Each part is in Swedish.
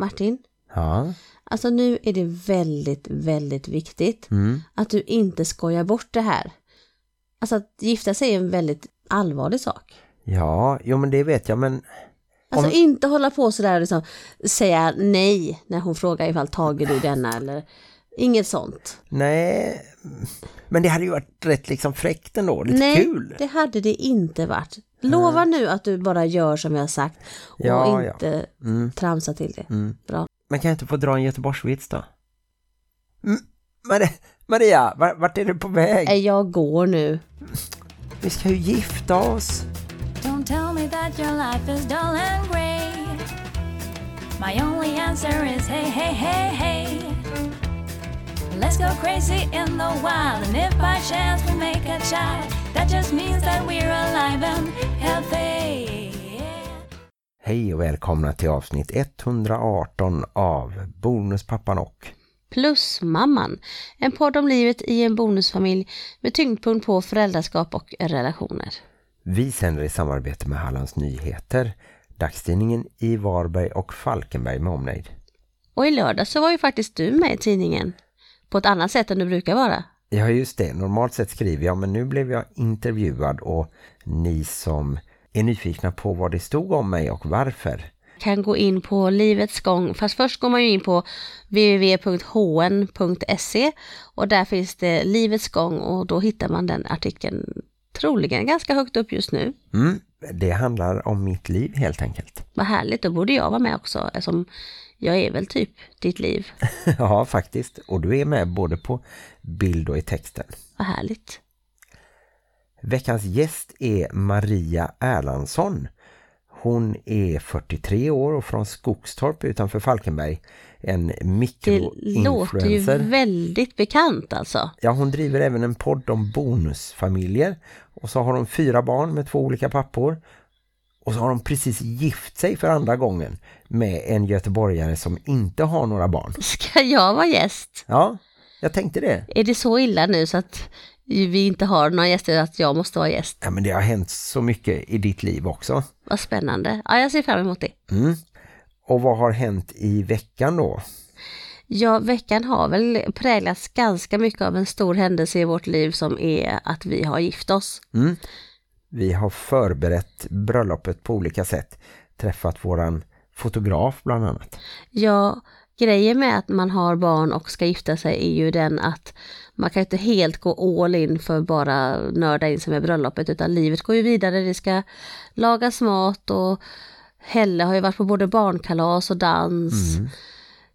Martin, Ja. alltså nu är det väldigt, väldigt viktigt Mm. att du inte skojar bort det här. Alltså att gifta sig är en väldigt allvarlig sak. Ja, jo men det vet jag men Alltså Om- inte hålla på sådär och liksom säga nej när hon frågar ifall tager du denna eller inget sånt. nej. Men det hade ju varit rätt liksom fräckt ändå, lite nej, kul. det hade det inte varit. Lova nu att du bara gör som jag har sagt och Ja, ja. inte Mm. tramsa till det. Mm. Bra. Men kan jag inte få dra en Göteborgsvits då? Mm. Maria, Maria var, vart är du på väg? Jag går nu. Vi ska ju gifta oss. Don't tell me that your life is dull and grey. My only answer is hey, hey, hey, hey. Let's go crazy in the wild, and if by chance we make a child, that just means that we're alive and healthy. Hej och välkomna till avsnitt 118 av Bonuspappan och Plus mamman. En podd om livet i en bonusfamilj med tyngdpunkt på föräldraskap och relationer. vi sänder i samarbete med Hallands Nyheter, dagstidningen i Varberg och Falkenberg med omnejd. Och i lördag så var ju faktiskt du med i tidningen. På ett annat sätt än du brukar vara. Ja just det, normalt sett skriver jag men nu blev jag intervjuad och ni som är nyfikna på vad det stod om mig och varför Kan gå in på Livets gång. Fast först går man ju in på www.hn.se och där finns det Livets gång och då hittar man den artikeln troligen ganska högt upp just nu. Mm, det handlar om mitt liv helt enkelt. Vad härligt, då borde jag vara med också eftersom jag är väl typ ditt liv. ja, faktiskt. Och du är med både på bild och i texten. Vad härligt. Veckans gäst är Maria Erlandsson. Hon är 43 år och från Skogstorp utanför Falkenberg. En Det låter ju mikroinfluencer. väldigt bekant alltså. Ja, hon driver även en podd om bonusfamiljer. Och så har hon fyra barn med två olika pappor. Och så har hon precis gift sig för andra gången med en göteborgare som inte har några barn. Ska jag vara gäst? Ja, jag tänkte det. Är det så illa nu så att vi inte har några gäster att jag måste vara gäst? Ja, men det har hänt så mycket i ditt liv också. Vad spännande. Ja, jag ser fram emot det. Mm. Och vad har hänt i veckan då? Ja, veckan har väl präglats ganska mycket av en stor händelse i vårt liv som är att vi har gift oss. Mm. Vi har förberett bröllopet på olika sätt. Träffat våran fotograf bland annat. Ja, grejen med att man har barn och ska gifta sig är ju den att man kan inte helt gå all in för bara nörda in sig med bröllopet utan livet går ju vidare. Det ska lagas mat och Helle har ju varit på både barnkalas och dans.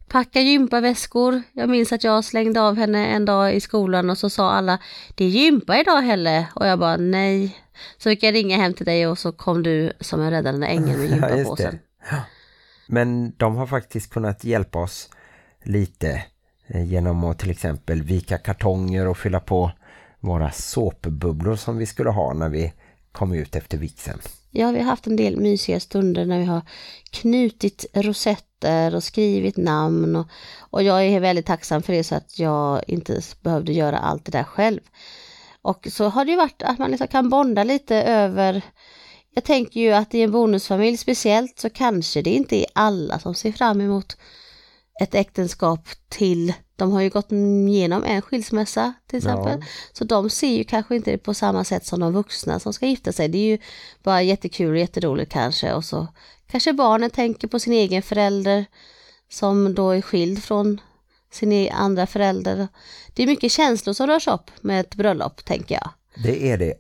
Packa gympaväskor. Jag minns att jag slängde av henne en dag i skolan och så sa alla Det är gympa idag Helle och jag bara nej. Så fick jag ringa hem till dig och så kom du som en räddande ängel med gympapåsen. Ja. Men de har faktiskt kunnat hjälpa oss lite eh, genom att till exempel vika kartonger och fylla på våra såpbubblor som vi skulle ha när vi kom ut efter vixen. Ja, vi har haft en del mysiga stunder när vi har knutit rosetter och skrivit namn och, och jag är väldigt tacksam för det så att jag inte behövde göra allt det där själv. Och så har det ju varit att man liksom kan bonda lite över jag tänker ju att i en bonusfamilj speciellt så kanske det inte är alla som ser fram emot ett äktenskap till, de har ju gått igenom en skilsmässa till exempel. Ja. Så de ser ju kanske inte det på samma sätt som de vuxna som ska gifta sig. Det är ju bara jättekul och jätteroligt kanske och så kanske barnen tänker på sin egen förälder som då är skild från sin e- andra förälder. Det är mycket känslor som rörs upp med ett bröllop tänker jag. Det är det.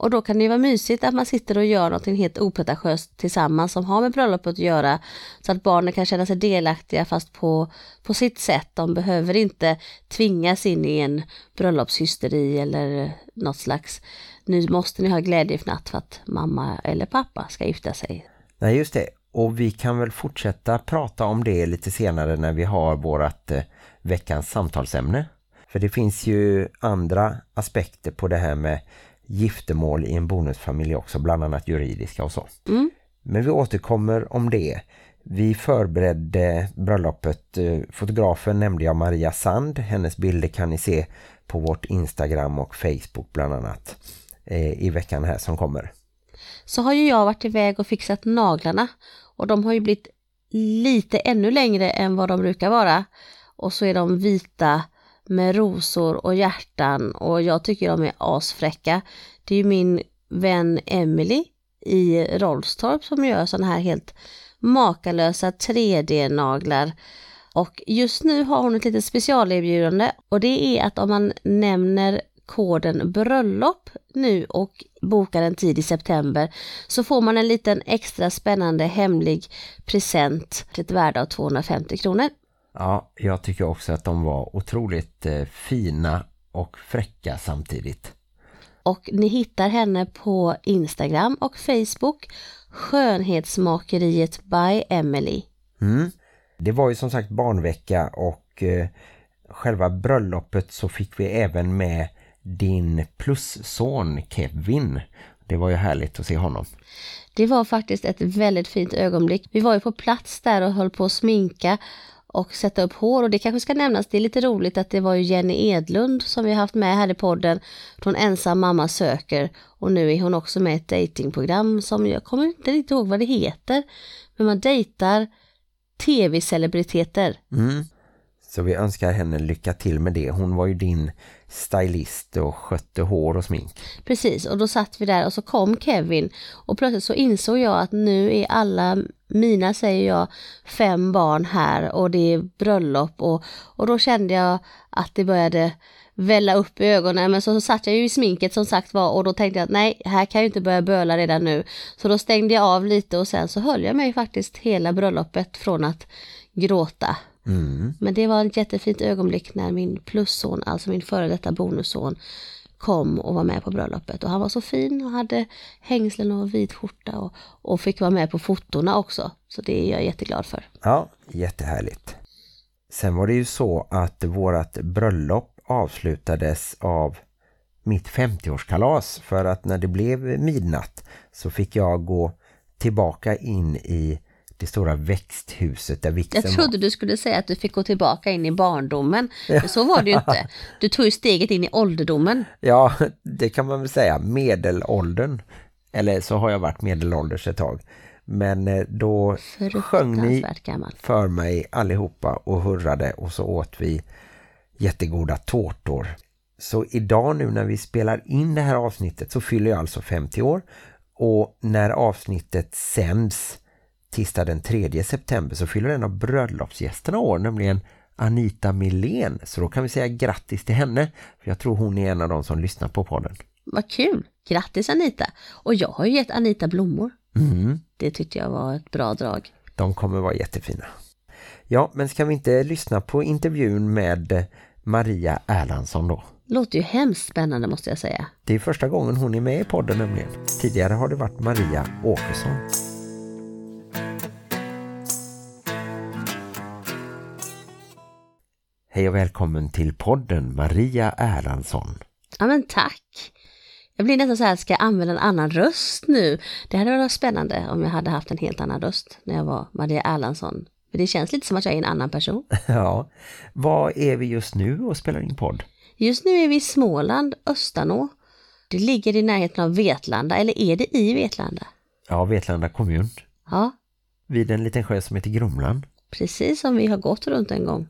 Och då kan det ju vara mysigt att man sitter och gör någonting helt opretentiöst tillsammans som har med bröllopet att göra. Så att barnen kan känna sig delaktiga fast på, på sitt sätt. De behöver inte tvingas in i en bröllopshysteri eller något slags nu måste ni ha glädjefnatt för att mamma eller pappa ska gifta sig. Nej just det. Och vi kan väl fortsätta prata om det lite senare när vi har vårat eh, veckans samtalsämne. För det finns ju andra aspekter på det här med giftermål i en bonusfamilj också, bland annat juridiska och så. Mm. Men vi återkommer om det. Vi förberedde bröllopet. eh, Fotografen nämnde jag Maria Sand. Hennes bilder kan ni se på vårt Instagram och Facebook bland annat eh, i veckan här som kommer. Så har ju jag varit iväg och fixat naglarna och de har ju blivit lite ännu längre än vad de brukar vara. Och så är de vita med rosor och hjärtan och jag tycker de är asfräcka. Det är ju min vän Emily i Rolfstorp som gör sådana här helt makalösa 3D-naglar. Och just nu har hon ett litet specialerbjudande och det är att om man nämner koden bröllop nu och bokar en tid i september så får man en liten extra spännande hemlig present till ett värde av 250 kronor. Ja, jag tycker också att de var otroligt eh, fina och fräcka samtidigt. Och ni hittar henne på Instagram och Facebook Skönhetsmakeriet by Emily. Mm. Det var ju som sagt barnvecka och eh, själva bröllopet så fick vi även med din plusson Kevin. Det var ju härligt att se honom. Det var faktiskt ett väldigt fint ögonblick. Vi var ju på plats där och höll på att sminka och sätta upp hår och det kanske ska nämnas, det är lite roligt att det var ju Jenny Edlund som vi har haft med här i podden från Ensam mamma söker och nu är hon också med i ett datingprogram som jag kommer inte riktigt ihåg vad det heter men man dejtar tv-celebriteter. Mm. Så vi önskar henne lycka till med det. Hon var ju din stylist och skötte hår och smink. Precis, och då satt vi där och så kom Kevin och plötsligt så insåg jag att nu är alla mina, säger jag, fem barn här och det är bröllop och, och då kände jag att det började välla upp i ögonen men så, så satt jag ju i sminket som sagt var och då tänkte jag att nej, här kan jag inte börja böla redan nu. Så då stängde jag av lite och sen så höll jag mig faktiskt hela bröllopet från att gråta. Mm. Men det var ett jättefint ögonblick när min plusson, alltså min före detta bonusson, kom och var med på bröllopet. Och han var så fin och hade hängslen och vit skjorta och, och fick vara med på fotorna också. Så det är jag jätteglad för. Ja, jättehärligt. Sen var det ju så att vårat bröllop avslutades av mitt 50-årskalas för att när det blev midnatt så fick jag gå tillbaka in i det stora växthuset där vixen Jag trodde var. du skulle säga att du fick gå tillbaka in i barndomen. Men så var det ju inte. Du tog ju steget in i ålderdomen. Ja, det kan man väl säga. Medelåldern. Eller så har jag varit medelålders ett tag. Men eh, då sjöng ni gammal. för mig allihopa och hurrade och så åt vi jättegoda tårtor. Så idag nu när vi spelar in det här avsnittet så fyller jag alltså 50 år och när avsnittet sänds tisdag den 3 september så fyller en av bröllopsgästerna år, nämligen Anita Milén. Så då kan vi säga grattis till henne, för jag tror hon är en av de som lyssnar på podden. Vad kul! Grattis Anita! Och jag har ju gett Anita blommor. Mm. Det tyckte jag var ett bra drag. De kommer vara jättefina. Ja, men ska vi inte lyssna på intervjun med Maria Erlandsson då? Låter ju hemskt spännande måste jag säga. Det är första gången hon är med i podden nämligen. Tidigare har det varit Maria Åkesson. Hej och välkommen till podden Maria Erlandsson. Ja men tack! Jag blir nästan så här, ska jag använda en annan röst nu? Det hade varit spännande om jag hade haft en helt annan röst när jag var Maria Erlandsson. För det känns lite som att jag är en annan person. Ja, var är vi just nu och spelar in podd? Just nu är vi i Småland, Östanå. Det ligger i närheten av Vetlanda, eller är det i Vetlanda? Ja, Vetlanda kommun. Ja, Vid en liten sjö som heter Grumlan. precis som vi har gått runt en gång.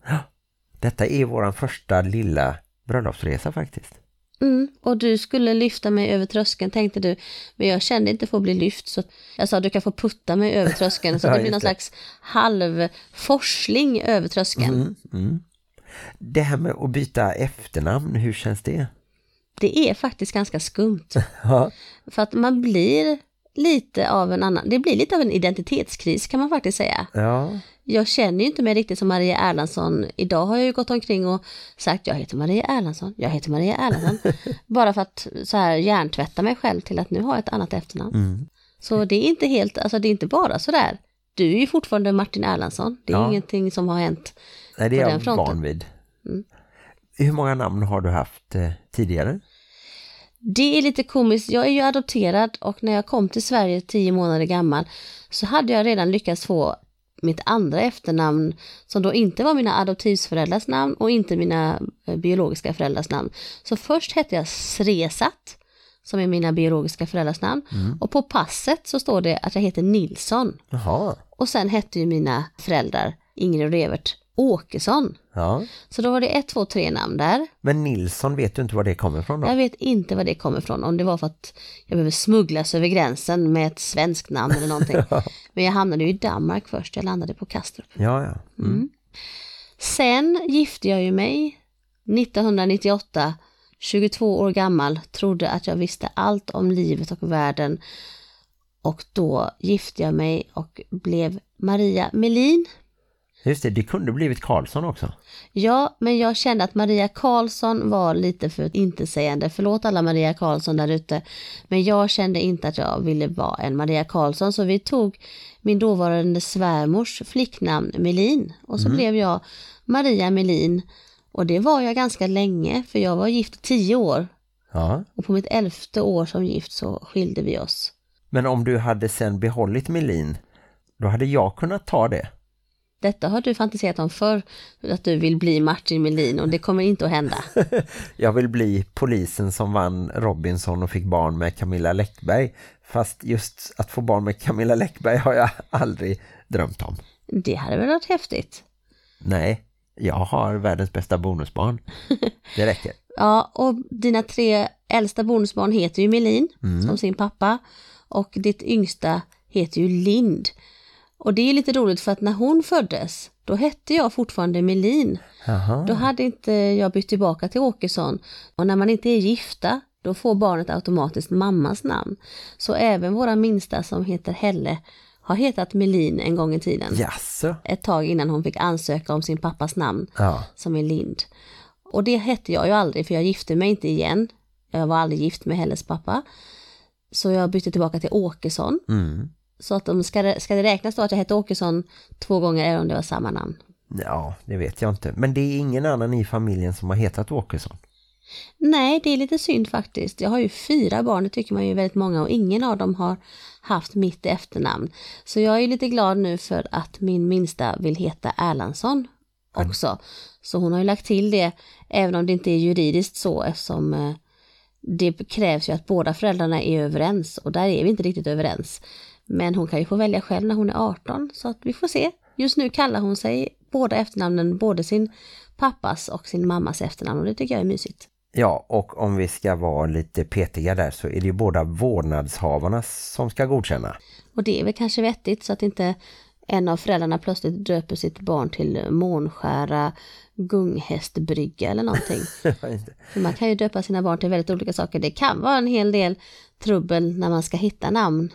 Detta är vår första lilla bröllopsresa faktiskt. Mm, och du skulle lyfta mig över tröskeln tänkte du, men jag kände inte för att bli lyft så jag sa du kan få putta mig över tröskeln så Ja, det blir någon slags halvforsling över tröskeln. Mm, mm. Det här med att byta efternamn, hur känns det? Det är faktiskt ganska skumt. Ja, För att man blir lite av en annan, det blir lite av en identitetskris kan man faktiskt säga. ja, Jag känner ju inte mig riktigt som Maria Erlandsson. Idag har jag ju gått omkring och sagt jag heter Maria Erlandsson, jag heter Maria Erlandsson. bara för att så här hjärntvätta mig själv till att nu har jag ett annat efternamn. mm. Så det är inte helt, alltså det är inte bara sådär. Du är ju fortfarande Martin Erlandsson. Det är Ja. ingenting som har hänt. Nej, det På är jag van vid. Mm. Hur många namn har du haft eh, tidigare? Det är lite komiskt. Jag är ju adopterad och när jag kom till Sverige tio månader gammal så hade jag redan lyckats få mitt andra efternamn som då inte var mina adoptivföräldrars namn och inte mina eh, biologiska föräldrars namn. Så först hette jag Sresat som är mina biologiska föräldrars namn. Mm. Och på passet så står det att jag heter Nilsson. Jaha, Och sen hette ju mina föräldrar, Ingrid och Evert, Åkesson. ja. Så då var det ett, två, tre namn där. Men Nilsson vet du inte var det kommer ifrån då? Jag vet inte var det kommer ifrån, om det var för att jag behöver smugglas över gränsen med ett svenskt namn eller någonting. Men jag hamnade ju i Danmark först, jag landade på Kastrup. Ja, ja. Mm. Sen gifte jag ju mig 1998, 22 år gammal, trodde att jag visste allt om livet och världen. Och då gifte jag mig och blev Maria Melin. Just det, det kunde blivit Karlsson också. Ja, men jag kände att Maria Karlsson var lite för intetsägande. Förlåt alla Maria Karlsson där ute. Men jag kände inte att jag ville vara en Maria Karlsson. Så vi tog min dåvarande svärmors flicknamn Melin. Och så blev jag Maria Melin. Och det var jag ganska länge. För jag var gift tio år. Ja. Och på mitt elfte år som gift så skilde vi oss. Men om du hade sen behållit Melin, då hade jag kunnat ta det. Detta har du fantiserat om förr. Att du vill bli Martin Melin. Och det kommer inte att hända. Jag vill bli polisen som vann Robinson och fick barn med Camilla Läckberg. Fast just att få barn med Camilla Läckberg har jag aldrig drömt om. Det hade väl varit häftigt. Nej, jag har världens bästa bonusbarn. Det räcker. Ja, och dina tre äldsta bonusbarn heter ju Melin, som sin pappa. Och ditt yngsta heter ju Lind. Och det är lite roligt för att när hon föddes, då hette jag fortfarande Melin. Jaha. Då hade inte jag bytt tillbaka till Åkesson. Och när man inte är gifta, då får barnet automatiskt mammas namn. Så även våra minsta som heter Helle har hetat Melin en gång i tiden. Jaså? Ett tag innan hon fick ansöka om sin pappas namn Ja. som är Lind. Och det hette jag ju aldrig för jag gifte mig inte igen. Jag var aldrig gift med Helles pappa. Så jag bytte tillbaka till Åkesson. Mm. Så att de, ska, det, ska det räknas då att jag hette Åkesson två gånger även om det var samma namn? Ja, det vet jag inte. Men det är ingen annan i familjen som har hetat Åkesson. Nej, det är lite synd faktiskt. Jag har ju fyra barn, det tycker man ju väldigt många och ingen av dem har haft mitt efternamn. Så jag är lite glad nu för att min minsta vill heta Erlandsson också. Så hon har ju lagt till det, även om det inte är juridiskt så eftersom eh, det krävs ju att båda föräldrarna är överens och där är vi inte riktigt överens. Men hon kan ju få välja själv när hon är 18 så att vi får se. Just nu kallar hon sig båda efternamnen, både sin pappas och sin mammas efternamn och det tycker jag är mysigt. Ja, och om vi ska vara lite petiga där så är det ju båda vårdnadshavarna som ska godkänna. Och det är väl kanske vettigt så att inte en av föräldrarna plötsligt döper sitt barn till månskära gunghästbrygga eller någonting. Man kan ju döpa sina barn till väldigt olika saker. Det kan vara en hel del trubbel när man ska hitta namn.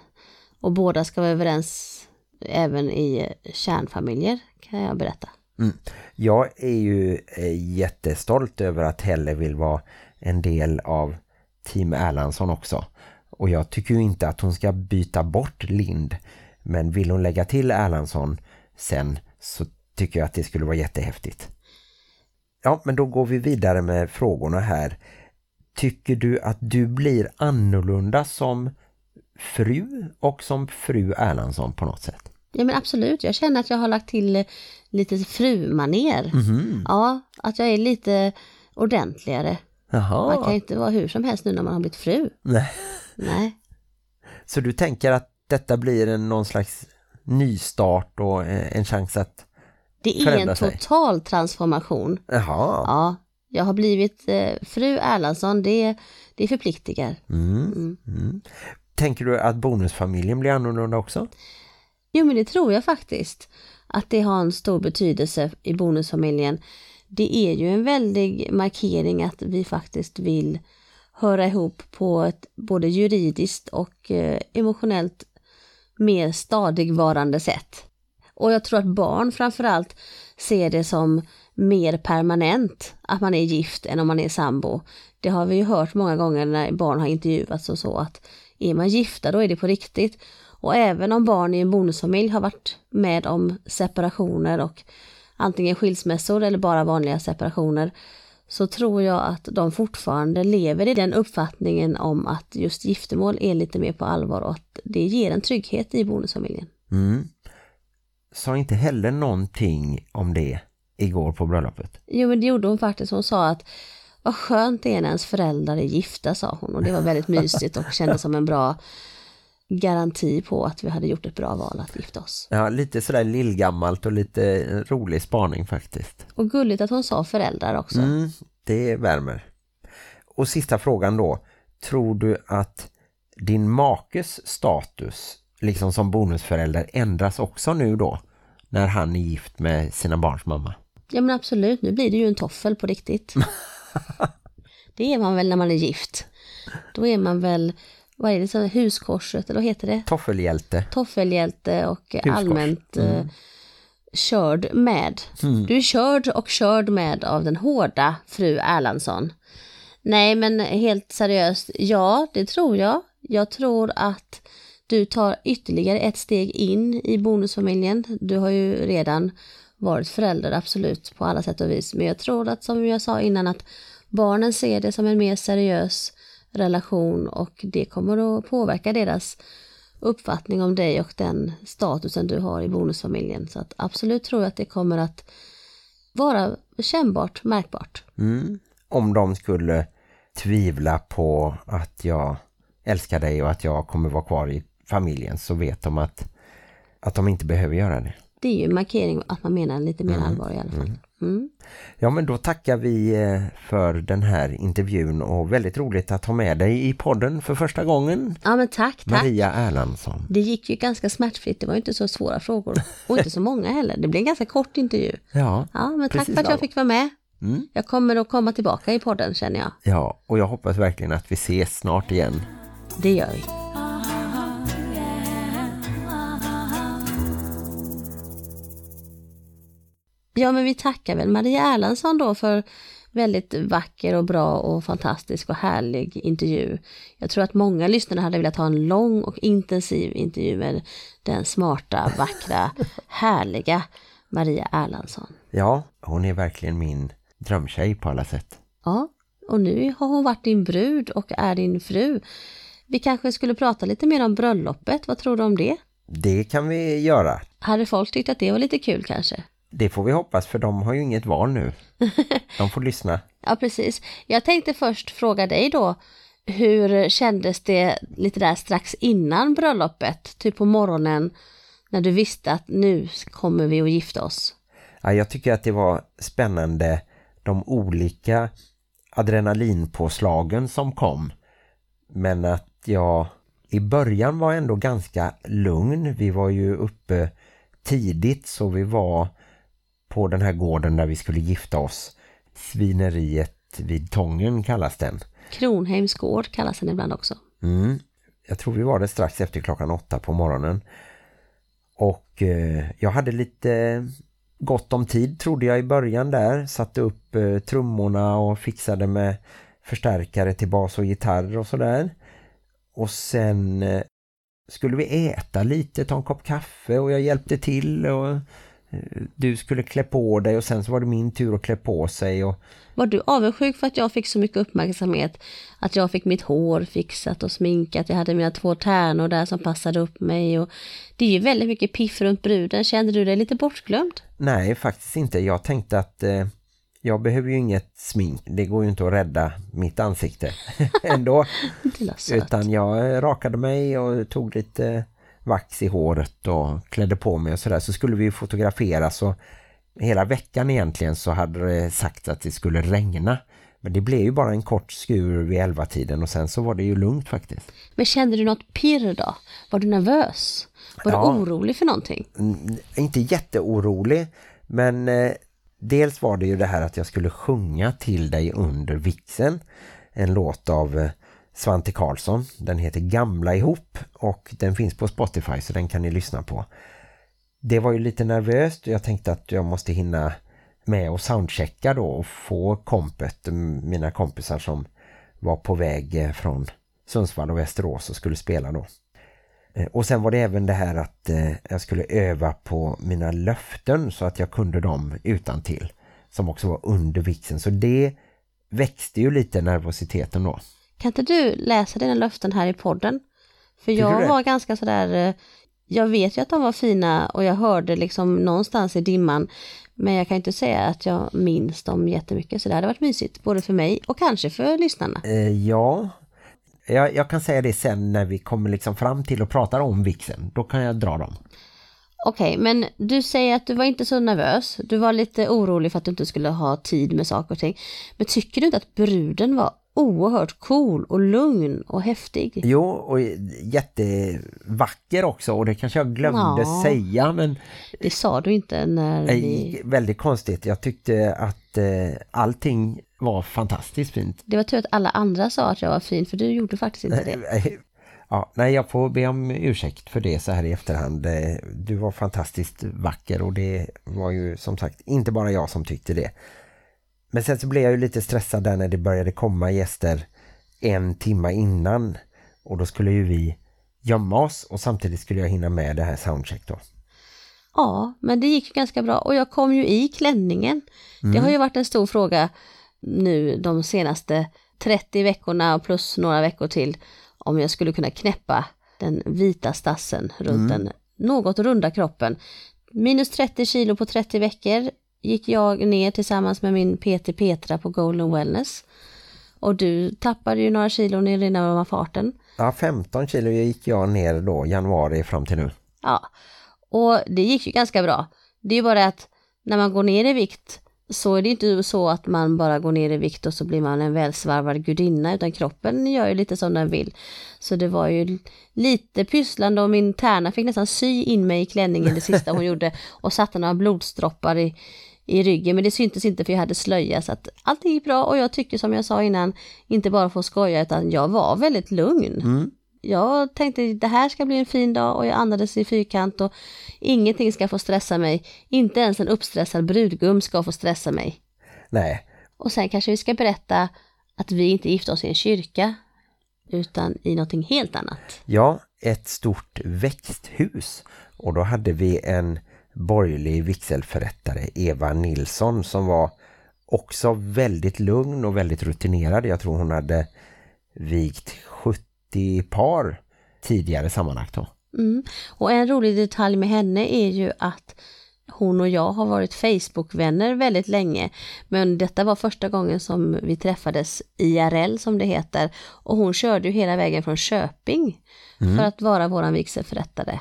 Och båda ska vara överens även i kärnfamiljer kan jag berätta. Mm. Jag är ju eh, jättestolt över att Helle vill vara en del av Team Erlandsson också. Och jag tycker ju inte att hon ska byta bort Lind. Men vill hon lägga till Erlandsson sen så tycker jag att det skulle vara jättehäftigt. Ja, men då går vi vidare med frågorna här. Tycker du att du blir annorlunda som fru och som fru Erlandsson på något sätt? Ja men absolut, jag känner att jag har lagt till lite frumaner. Ja, att jag är lite ordentligare. Jaha. Man kan inte vara hur som helst nu när man har blivit fru. Nej. Nej. Så du tänker att detta blir en, någon slags nystart och eh, en chans att... Det är en sig. total transformation. Jaha. Ja, jag har blivit eh, fru Erlandsson, det, det förpliktigar. Mm. Mm. Tänker du att bonusfamiljen blir annorlunda också? Jo men det tror jag faktiskt. Att det har en stor betydelse i bonusfamiljen. Det är ju en väldig markering att vi faktiskt vill höra ihop på ett både juridiskt och eh, emotionellt mer stadigvarande sätt. Och jag tror att barn framförallt ser det som mer permanent att man är gift än om man är sambo. Det har vi ju hört många gånger när barn har intervjuats och så att är man gifta då är det på riktigt. Och även om barn i en bonusfamilj har varit med om separationer och antingen skilsmässor eller bara vanliga separationer så tror jag att de fortfarande lever i den uppfattningen om att just giftermål är lite mer på allvar och att det ger en trygghet i bonusfamiljen. Mm. Sa inte heller någonting om det igår på bröllopet? Jo men det gjorde hon faktiskt. Hon sa att Vad skönt det är när ens föräldrar är gifta, sa hon. Och det var väldigt mysigt och kändes som en bra garanti på att vi hade gjort ett bra val att gifta oss. Ja, lite sådär lillgammalt och lite rolig spaning faktiskt. Och gulligt att hon sa föräldrar också. Mm, det värmer. Och sista frågan då. Tror du att din makes status, liksom som bonusförälder, ändras också nu då? När han är gift med sina barns mamma? Ja men absolut, nu blir det ju en toffel på riktigt. det är man väl när man är gift. Då är man väl, vad är det, så huskorset, eller vad heter det? Toffelhjälte. Toffelhjälte och allmänt Mm. eh, körd med. Du är körd och körd med av den hårda fru Erlandsson. Nej, men helt seriöst, ja, det tror jag. Jag tror att du tar ytterligare ett steg in i bonusfamiljen. Du har ju redan varit förälder, absolut, på alla sätt och vis. Men jag tror att, som jag sa innan, att barnen ser det som en mer seriös relation och det kommer att påverka deras uppfattning om dig och den statusen du har i bonusfamiljen. Så att absolut tror jag att det kommer att vara kännbart, märkbart. Mm. Om de skulle tvivla på att jag älskar dig och att jag kommer vara kvar i familjen så vet de att, att de inte behöver göra det. Det är ju en markering att man menar lite mer allvar i alla fall. Mm. Ja men då tackar vi eh, för den här intervjun och väldigt roligt att ha med dig i podden för första gången. Ja men tack, tack. Maria Erlandsson. Det gick ju ganska smärtfritt, det var ju inte så svåra frågor. Och inte så många heller. Det blev en ganska kort intervju. Ja, Ja, men tack för att jag fick vara med. Mm. Jag kommer att komma tillbaka i podden känner jag. ja, och jag hoppas verkligen att vi ses snart igen. Det gör vi. Ja, men vi tackar väl Maria Erlandsson då för väldigt vacker och bra och fantastisk och härlig intervju. Jag tror att många lyssnare hade velat ha en lång och intensiv intervju med den smarta, vackra, härliga Maria Erlandsson. Ja, hon är verkligen min drömtjej på alla sätt. Ja, och nu har hon varit din brud och är din fru. Vi kanske skulle prata lite mer om bröllopet, vad tror du om det? Det kan vi göra. Hade folk tyckt att det var lite kul kanske? Det får vi hoppas för de har ju inget val nu. De får lyssna. Ja, precis. Jag tänkte först fråga dig då, hur kändes det lite där strax innan bröllopet, typ på morgonen, när du visste att nu kommer vi att gifta oss? Ja, jag tycker att det var spännande de olika adrenalinpåslagen som kom. Men att jag i början var ändå ganska lugn. Vi var ju uppe tidigt så vi var på den här gården där vi skulle gifta oss. Svineriet vid Tången kallas den. Kronheims gård kallas den ibland också. Mm. Jag tror vi var det strax efter klockan åtta på morgonen. Och eh, jag hade lite gott om tid trodde jag i början där. Satte upp eh, trummorna och fixade med förstärkare till bas och gitarr och sådär. Och sen eh, skulle vi äta lite, ta en kopp kaffe och jag hjälpte till och du skulle klä på dig och sen så var det min tur att klä på sig och Var du avundsjuk för att jag fick så mycket uppmärksamhet? Att jag fick mitt hår fixat och sminkat, jag hade mina två tärnor där som passade upp mig och det är ju väldigt mycket piff runt bruden. Kände du dig lite bortglömd? Nej, faktiskt inte. Jag tänkte att eh, jag behöver ju inget smink. Det går ju inte att rädda mitt ansikte ändå. Utan jag eh, rakade mig och tog lite vax i håret och klädde på mig och sådär. Så skulle vi ju fotografera så hela veckan egentligen så hade det sagt att det skulle regna. Men det blev ju bara en kort skur vid elva tiden och sen så var det ju lugnt faktiskt. Men kände du något pirr då? Var du nervös? Var Ja. du orolig för någonting? Mm, inte jätteorolig men eh, dels var det ju det här att jag skulle sjunga till dig under vixen en låt av eh, Svante Karlsson. Den heter Gamla ihop och den finns på Spotify så den kan ni lyssna på. Det var ju lite nervöst och jag tänkte att jag måste hinna med och soundchecka då och få kompet, mina kompisar som var på väg eh, från Sundsvall och Västerås och skulle spela då. Eh, och sen var det även det här att eh, jag skulle öva på mina löften så att jag kunde dem utan till som också var under vixen. Så det växte ju lite nervositeten då. Kan inte du läsa dina löften här i podden? För jag var ganska sådär, eh, jag vet ju att de var fina och jag hörde liksom någonstans i dimman, Men jag kan inte säga att jag minns dem jättemycket så det hade varit mysigt både för mig och kanske för lyssnarna. Eh, ja, jag, jag kan säga det sen när vi kommer liksom fram till och pratar om vixen. Då kan jag dra dem. Okej, men du säger att du var inte så nervös. Du var lite orolig för att du inte skulle ha tid med saker och ting. Men tycker du inte att bruden var oerhört cool och lugn och häftig? Jo, och jättevacker också och det kanske jag glömde Ja. säga men Det sa du inte när vi... väldigt konstigt. Jag tyckte att eh, allting var fantastiskt fint. Det var tur att alla andra sa att jag var fin för du gjorde faktiskt inte det. Ja, nej, jag får be om ursäkt för det så här i efterhand. Eh, Du var fantastiskt vacker och det var ju som sagt inte bara jag som tyckte det. Men sen så blev jag ju lite stressad där när det började komma gäster en timma innan. Och då skulle ju vi gömma oss och samtidigt skulle jag hinna med det här soundcheck då. Ja, men det gick ju ganska bra och jag kom ju i klänningen. Det har ju varit en stor fråga nu de senaste 30 veckorna plus några veckor till om jag skulle kunna knäppa den vita stassen runt den något runda kroppen. Minus 30 kilo på 30 veckor gick jag ner tillsammans med min PT Petra på Golden Wellness. Och du tappade ju några kilo i rena farten. Ja, 15 kilo gick jag ner då januari fram till nu. Ja, och det gick ju ganska bra. Det är bara att när man går ner i vikt så är det inte så att man bara går ner i vikt och så blir man en välsvarvad gudinna utan kroppen gör ju lite som den vill. Så det var ju lite pysslande och min tärna fick nästan sy in mig i klänningen det sista hon gjorde och satte några blodsdroppar i, i ryggen men det syntes inte för jag hade slöja så att allting gick bra och jag tycker som jag sa innan inte bara för att skoja utan jag var väldigt lugn. Jag tänkte det här ska bli en fin dag och jag andades i fyrkant och ingenting ska få stressa mig. Inte ens en uppstressad brudgum ska få stressa mig. Nej, Och sen kanske vi ska berätta att vi inte gifte oss i en kyrka utan i någonting helt annat. Ja, ett stort växthus. Och då hade vi en borgerlig vigselförrättare, Eva Nilsson, som var också väldigt lugn och väldigt rutinerad. Jag tror hon hade vigt 70 par tidigare sammanlagt då. Mm. Och en rolig detalj med henne är ju att hon och jag har varit Facebook-vänner väldigt länge. Men detta var första gången som vi träffades IRL som det heter. Och hon körde ju hela vägen från Köping för att vara våran vigselförrättare.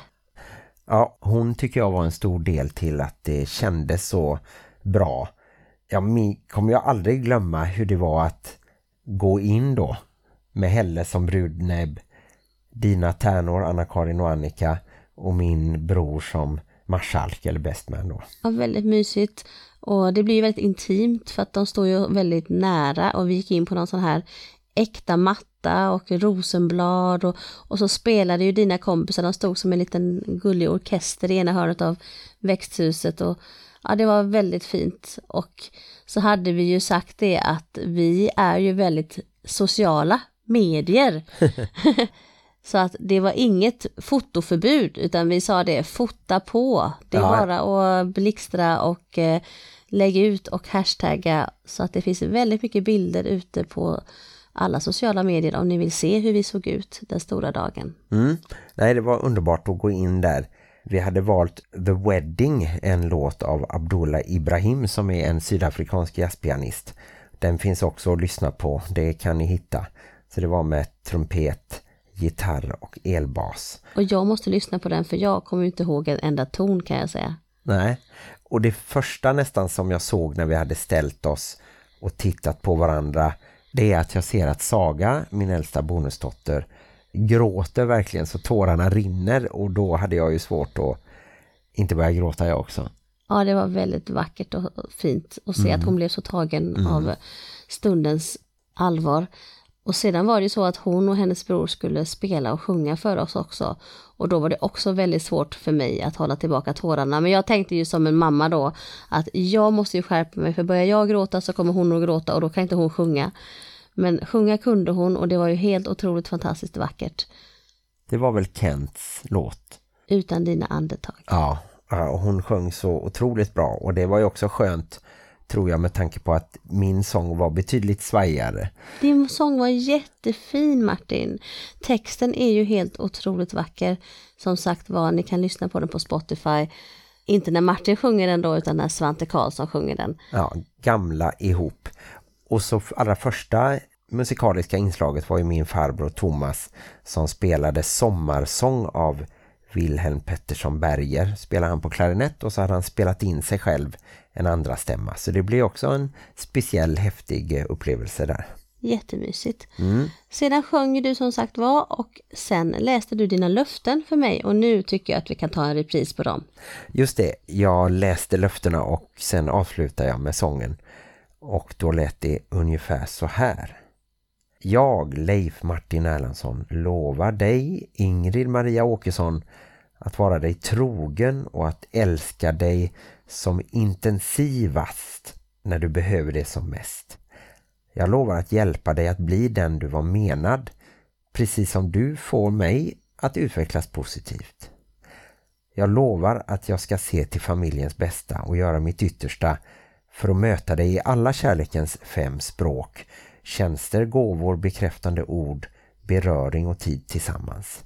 Ja, hon tycker jag var en stor del till att det kändes så bra. Jag kommer jag aldrig glömma hur det var att gå in då med Helle som brudnäbb, dina tärnor Anna-Karin och Annika och min bror som marskalk eller bestman då. Ja, väldigt mysigt. Och det blir ju väldigt intimt för att de står ju väldigt nära och vi gick in på någon sån här äkta matta och rosenblad och, och så spelade ju dina kompisar, de stod som en liten gullig orkester i ena hörnet av växthuset och ja, det var väldigt fint. Och så hade vi ju sagt det att vi är ju väldigt sociala medier. Så att det var inget fotoförbud utan vi sa det, fota på. Det är Ja. bara att blixtra och eh, lägga ut och hashtagga så att det finns väldigt mycket bilder ute på alla sociala medier om ni vill se hur vi såg ut den stora dagen. Mm. Nej, det var underbart att gå in där. Vi hade valt The Wedding, en låt av Abdullah Ibrahim som är en sydafrikansk jazzpianist. Den finns också att lyssna på, det kan ni hitta. Så det var med trumpet, gitarr och elbas. Och jag måste lyssna på den för jag kommer inte ihåg en enda ton kan jag säga. Nej, och det första nästan som jag såg när vi hade ställt oss och tittat på varandra det är att jag ser att Saga, min äldsta bonusdotter, gråter verkligen så tårarna rinner och då hade jag ju svårt att inte börja gråta jag också. Ja, det var väldigt vackert och fint att se att hon blev så tagen av stundens allvar. Och sedan var det ju så att hon och hennes bror skulle spela och sjunga för oss också. Och då var det också väldigt svårt för mig att hålla tillbaka tårarna. Men jag tänkte ju som en mamma då att jag måste ju skärpa mig för börjar jag gråta så kommer hon att gråta och då kan inte hon sjunga. Men sjunga kunde hon och det var ju helt otroligt fantastiskt vackert. Det var väl Kents låt. Utan dina andetag. Ja, och hon sjöng så otroligt bra och det var ju också skönt tror jag med tanke på att min sång var betydligt svajigare. Din sång var jättefin Martin. Texten är ju helt otroligt vacker. Som sagt var, ni kan lyssna på den på Spotify. Inte när Martin sjunger den då utan när Svante Karlsson sjunger den. Ja, gamla ihop. Och så allra första musikaliska inslaget var ju min farbror Thomas som spelade sommarsång av Wilhelm Pettersson Berger. Spelade han på klarinett och så hade han spelat in sig själv en andra stämma. Så det blev också en speciell häftig upplevelse där. Jättemysigt. Mm. Sedan sjöng du som sagt var och sen läste du dina löften för mig och nu tycker jag att vi kan ta en repris på dem. Just det, jag läste löftena och sen avslutade jag med sången. Och då lät det ungefär så här. Jag, Leif Martin Erlandsson, lovar dig, Ingrid Maria Åkesson, att vara dig trogen och att älska dig som intensivast när du behöver det som mest. Jag lovar att hjälpa dig att bli den du var menad, precis som du får mig att utvecklas positivt. Jag lovar att jag ska se till familjens bästa och göra mitt yttersta för att möta dig i alla kärlekens fem språk, tjänster, gåvor, bekräftande ord, beröring och tid tillsammans.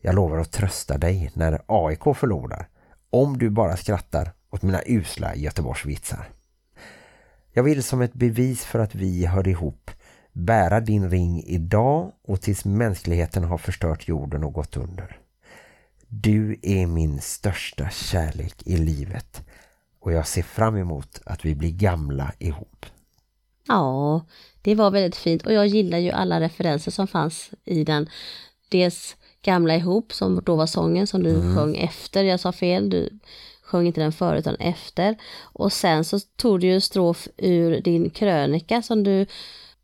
Jag lovar att trösta dig när AIK förlorar, om du bara skrattar åt mina usla Göteborgsvitsar. Jag vill som ett bevis för att vi hör ihop bära din ring idag och tills mänskligheten har förstört jorden och gått under. Du är min största kärlek i livet och jag ser fram emot att vi blir gamla ihop. Ja, det var väldigt fint och jag gillar ju alla referenser som fanns i den. Dels Gamla ihop som då var sången som du mm. sjöng efter, jag sa fel, du sjöng inte den före utan efter. Och sen så tog du ju strof ur din krönika som du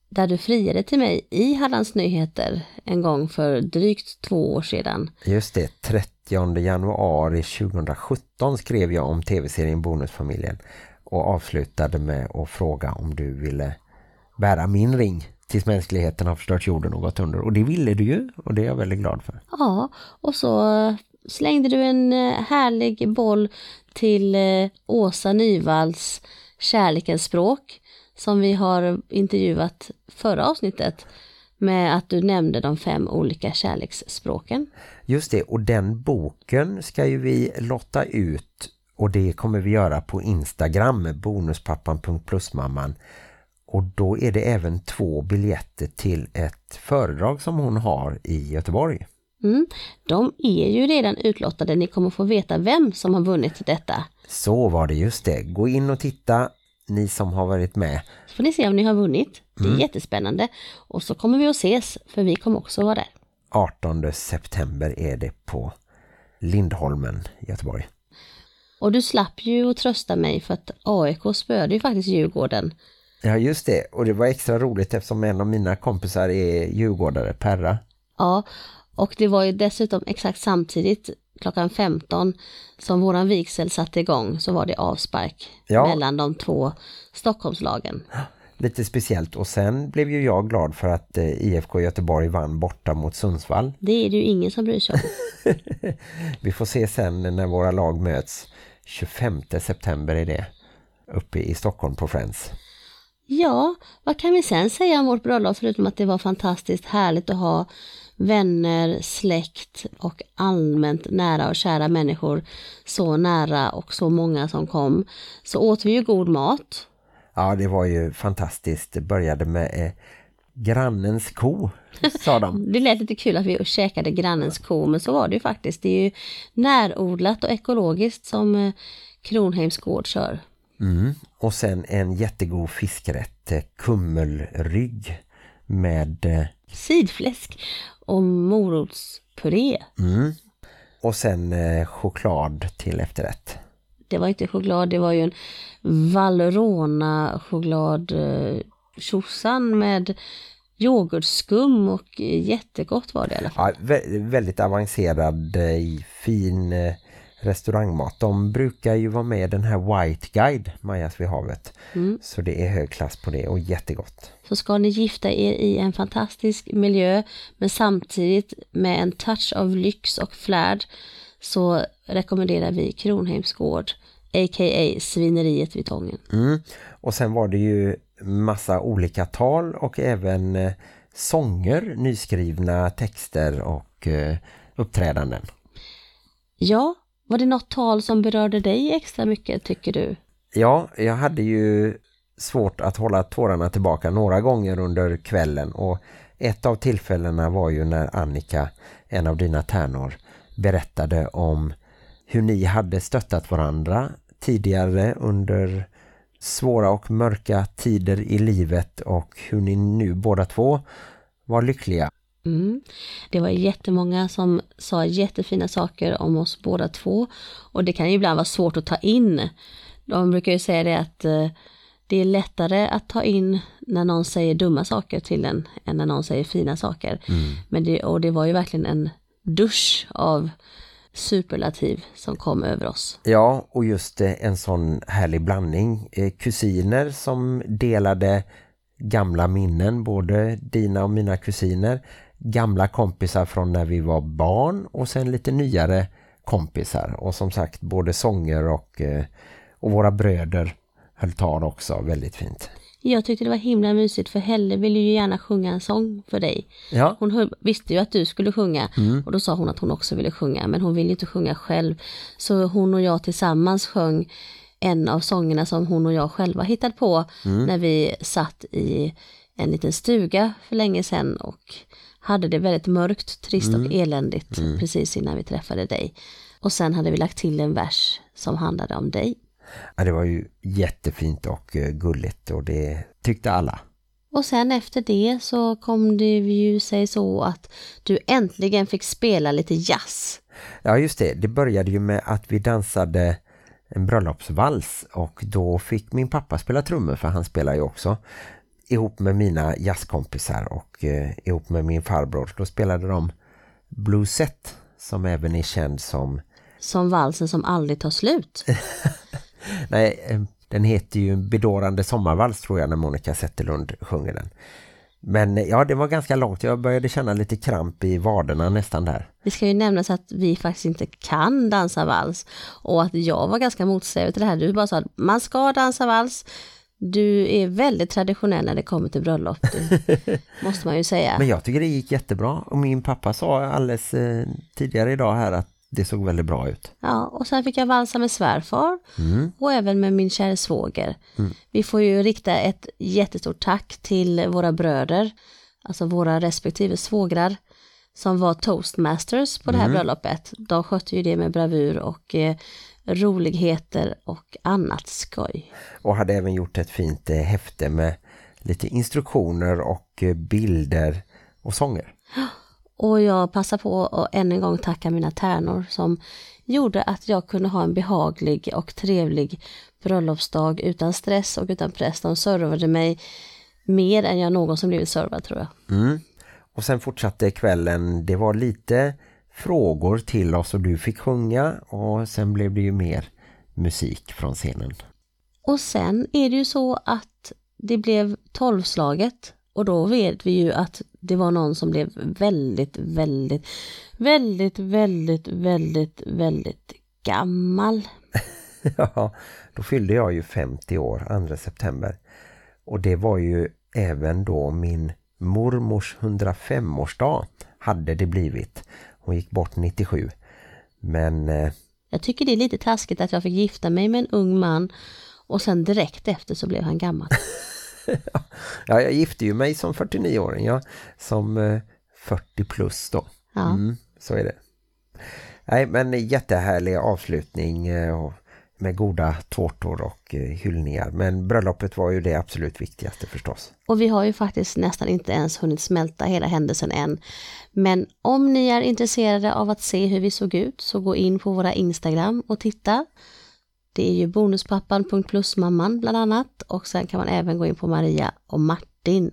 där du friade till mig i Hallands Nyheter en gång för drygt två år sedan. Just det, 30 januari 2017 skrev jag om tv-serien Bonusfamiljen och avslutade med att fråga om du ville bära min ring tills mänskligheten har förstört jorden och gått under. Och det ville du ju och det är jag väldigt glad för. Ja, och så slängde du en eh, härlig boll till eh, Åsa Nyvalls Kärlekens språk som vi har intervjuat förra avsnittet med att du nämnde de fem olika kärleksspråken. Just det, och den boken ska ju vi lotta ut och det kommer vi göra på Instagram, bonuspappan.plusmamman. Och då är det även två biljetter till ett föredrag som hon har i Göteborg. Mm, de är ju redan utlottade, ni kommer få veta vem som har vunnit detta. Så var det just det. Gå in och titta, ni som har varit med. Så får ni se om ni har vunnit. Det är mm. jättespännande. Och så kommer vi att ses, för vi kommer också vara där. 18 september är det på Lindholmen Göteborg. Och du slapp ju att trösta mig för att AIK spöade ju faktiskt Djurgården. Ja just det, och det var extra roligt eftersom en av mina kompisar är djurgårdare, Perra. Ja, och det var ju dessutom exakt samtidigt klockan 15 som våran vigsel satte igång så var det avspark ja. mellan de två Stockholmslagen. Lite speciellt och sen blev ju jag glad för att eh, IFK Göteborg vann borta mot Sundsvall. Det är det ju ingen som bryr sig om. Vi får se sen när våra lag möts. 25 september är det uppe i Stockholm på Friends. Ja, vad kan vi sen säga om vårt bröllop förutom att det var fantastiskt härligt att ha vänner, släkt och allmänt nära och kära människor så nära och så många som kom. Så åt vi ju god mat. Ja, det var ju fantastiskt. Det började med eh, grannens ko, sa de. det lät lite kul att vi käkade grannens ko, men så var det ju faktiskt. Det är ju närodlat och ekologiskt som eh, Kronheims gård kör. Mm. Och sen en jättegod fiskrätt, eh, kummelrygg med... Eh, Sidfläsk och morotspuré. Mm. Och sen eh, choklad till efterrätt. Det var inte choklad, det var ju en Valrona choklad eh, med yoghurtskum och jättegott var det i alla fall. Ja, vä väldigt avancerad, eh, fin eh, restaurangmat. De brukar ju vara med den här White Guide, Majas vid havet. Mm. Så det är hög klass på det och jättegott. Så ska ni gifta er i en fantastisk miljö men samtidigt med en touch av lyx och flärd så rekommenderar vi Kronheims gård a.k.a. Svineriet vid Tången. Mm. Och sen var det ju massa olika tal och även eh, sånger, nyskrivna texter och eh, uppträdanden. Ja, var det något tal som berörde dig extra mycket tycker du? Ja, jag hade ju svårt att hålla tårarna tillbaka några gånger under kvällen och ett av tillfällena var ju när Annika, en av dina tärnor, berättade om hur ni hade stöttat varandra tidigare under svåra och mörka tider i livet och hur ni nu båda två var lyckliga. Mm. Det var jättemånga som sa jättefina saker om oss båda två och det kan ju ibland vara svårt att ta in. De brukar ju säga det att eh, det är lättare att ta in när någon säger dumma saker till en än när någon säger fina saker. Mm. Men det, och det var ju verkligen en dusch av superlativ som kom över oss. Ja, och just eh, en sån härlig blandning. Eh, kusiner som delade gamla minnen, både dina och mina kusiner. Gamla kompisar från när vi var barn och sen lite nyare kompisar. Och som sagt, både sånger och, eh, och våra bröder höll tal också. Väldigt fint. Jag tyckte det var himla mysigt för Helle ville ju gärna sjunga en sång för dig. Ja, Hon visste ju att du skulle sjunga Mm. och då sa hon att hon också ville sjunga men hon ville inte sjunga själv. Så hon och jag tillsammans sjöng en av sångerna som hon och jag själva hittat på Mm. när vi satt i en liten stuga för länge sedan och hade det väldigt mörkt, trist Mm. och eländigt precis innan vi träffade dig. Och sen hade vi lagt till en vers som handlade om dig. ja, det var ju jättefint och eh, gulligt och det tyckte alla. Och sen efter det så kom det ju sig så att du äntligen fick spela lite jazz. Ja just det, det började ju med att vi dansade en bröllopsvals och då fick min pappa spela trummor för han spelar ju också ihop med mina jazzkompisar och eh, ihop med min farbror. Då spelade de bluesett som även är känd som, Som valsen som aldrig tar slut. nej eh, den heter ju Bedårande sommarvals tror jag när Monica Zetterlund sjunger den. Men eh, ja, det var ganska långt. Jag började känna lite kramp i vaderna nästan där. Det ska ju nämnas att vi faktiskt inte kan dansa vals. Och att jag var ganska motsträvig till det här. Du bara sa att man ska dansa vals. Du är väldigt traditionell när det kommer till bröllop. Måste man ju säga. Men jag tycker det gick jättebra och min pappa sa alldeles eh, tidigare idag här att det såg väldigt bra ut. Ja, och sen fick jag valsa med svärfar Mm. och även med min kära svåger. Vi får ju rikta ett jättestort tack till våra bröder, alltså våra respektive svågrar som var toastmasters på det här bröllopet. De skötte ju det med bravur och eh, roligheter och annat skoj. Och hade även gjort ett fint eh, häfte med lite instruktioner och eh, bilder och sånger. Och jag passar på att än en gång tacka mina tärnor som gjorde att jag kunde ha en behaglig och trevlig bröllopsdag utan stress och utan press. De servade mig mer än jag någonsin blivit servad tror jag. Mm. Och sen fortsatte kvällen. Det var lite frågor till oss och du fick sjunga och sen blev det ju mer musik från scenen. Och sen är det ju så att det blev tolvslaget och då vet vi ju att det var någon som blev väldigt, väldigt, väldigt, väldigt, väldigt, väldigt gammal. Ja, då fyllde jag ju 50 år 2 september. Och det var ju även då min mormors 105-årsdag hade det blivit. Hon gick bort 97. Men eh, Jag tycker det är lite taskigt att jag fick gifta mig med en ung man och sen direkt efter så blev han gammal. ja, jag gifte ju mig som 49-åring, ja, som eh, 40 plus då. Ja. Mm, så är det. Nej, men jättehärlig avslutning eh, och med goda tårtor och eh, hyllningar. Men bröllopet var ju det absolut viktigaste förstås. Och vi har ju faktiskt nästan inte ens hunnit smälta hela händelsen än. Men om ni är intresserade av att se hur vi såg ut så gå in på våra Instagram och titta. Det är ju bonuspappan.plusmamman bland annat och sen kan man även gå in på Maria och Martin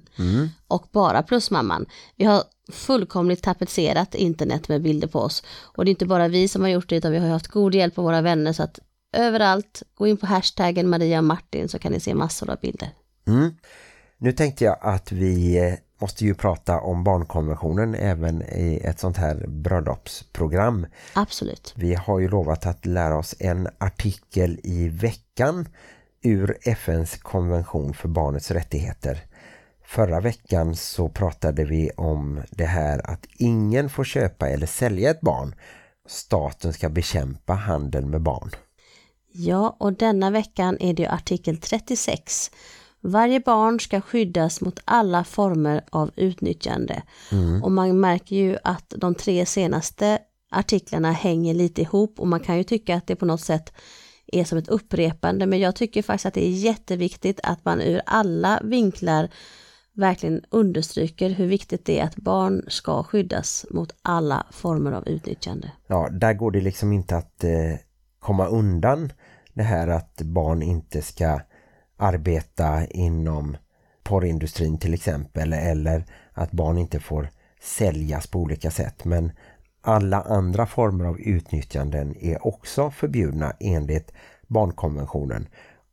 och bara plusmamman. Vi har fullkomligt tapetserat internet med bilder på oss och det är inte bara vi som har gjort det utan vi har haft god hjälp av våra vänner så att överallt gå in på hashtaggen Maria Martin så kan ni se massor av bilder. Mm. Nu tänkte jag att vi eh, måste ju prata om barnkonventionen även i ett sånt här bröllopsprogram. Absolut. Vi har ju lovat att lära oss en artikel i veckan ur FNs konvention för barnets rättigheter. Förra veckan så pratade vi om det här att ingen får köpa eller sälja ett barn staten ska bekämpa handel med barn. Ja, och denna veckan är det artikel 36. Varje barn ska skyddas mot alla former av utnyttjande. Mm. Och man märker ju att de tre senaste artiklarna hänger lite ihop och man kan ju tycka att det på något sätt är som ett upprepande men jag tycker faktiskt att det är jätteviktigt att man ur alla vinklar verkligen understryker hur viktigt det är att barn ska skyddas mot alla former av utnyttjande. Ja, där går det liksom inte att eh, komma undan det här att barn inte ska arbeta inom porrindustrin till exempel eller att barn inte får säljas på olika sätt. Men alla andra former av utnyttjanden är också förbjudna enligt barnkonventionen.